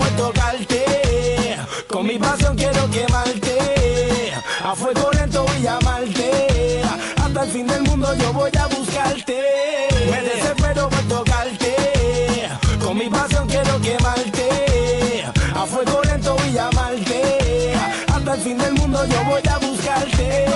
puedo tocarte. Con mi pasión quiero quemarte. A fuego lento voy a amarte. Hasta el fin del mundo yo voy a buscarte. Me desespero por tocarte. Con mi pasión quiero quemarte. A fuego lento voy a amarte. Hasta el fin del mundo yo voy a buscarte.